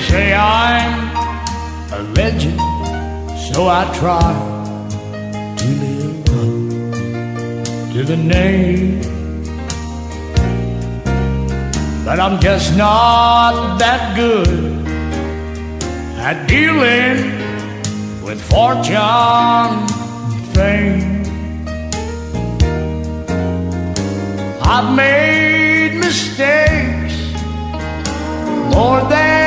They say I'm a legend, so I try to live up to the name. But I'm just not that good at dealing with fortune and fame. I've made mistakes more than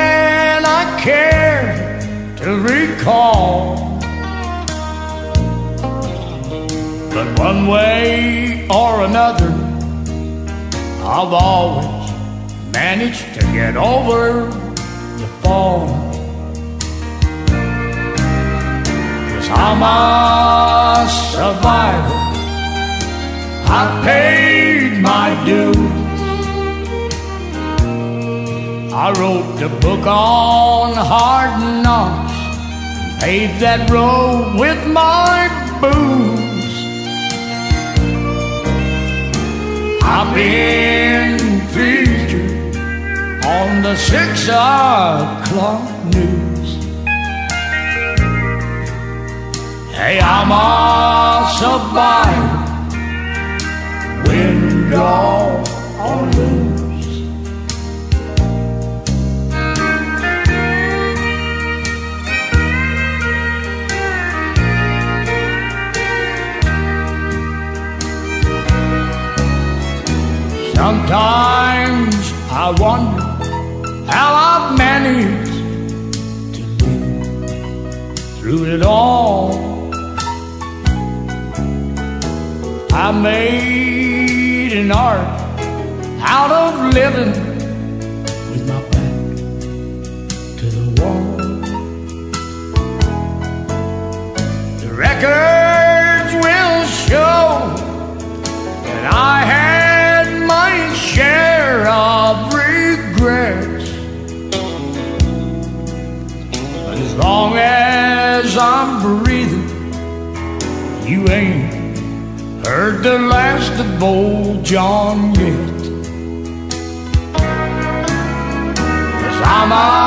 care to recall. But one way or another, I've always managed to get over the fall. Cause I'm a survivor. I paid my dues. I wrote the book on hard knocks, paved that road with my boots. I've been featured on the six o'clock Sometimes I wonder how I've managed to live through it all. I made an art out of living as I'm breathing, you ain't heard the last of old John yet. Cause I'm a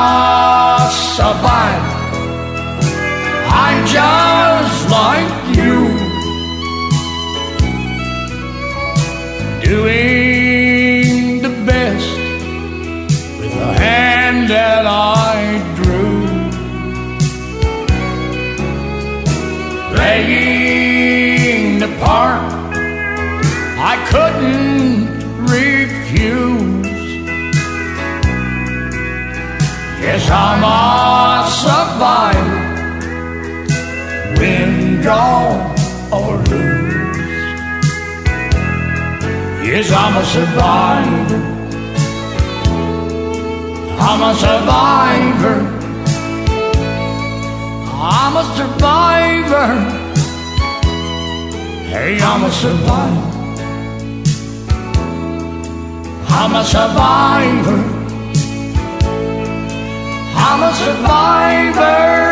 Playing the part I couldn't refuse. Yes, I'm a survivor, win, draw, or lose. Yes, I'm a survivor. I'm a survivor. I'm a survivor. Hey, I'm a survivor. I'm a survivor. I'm a survivor.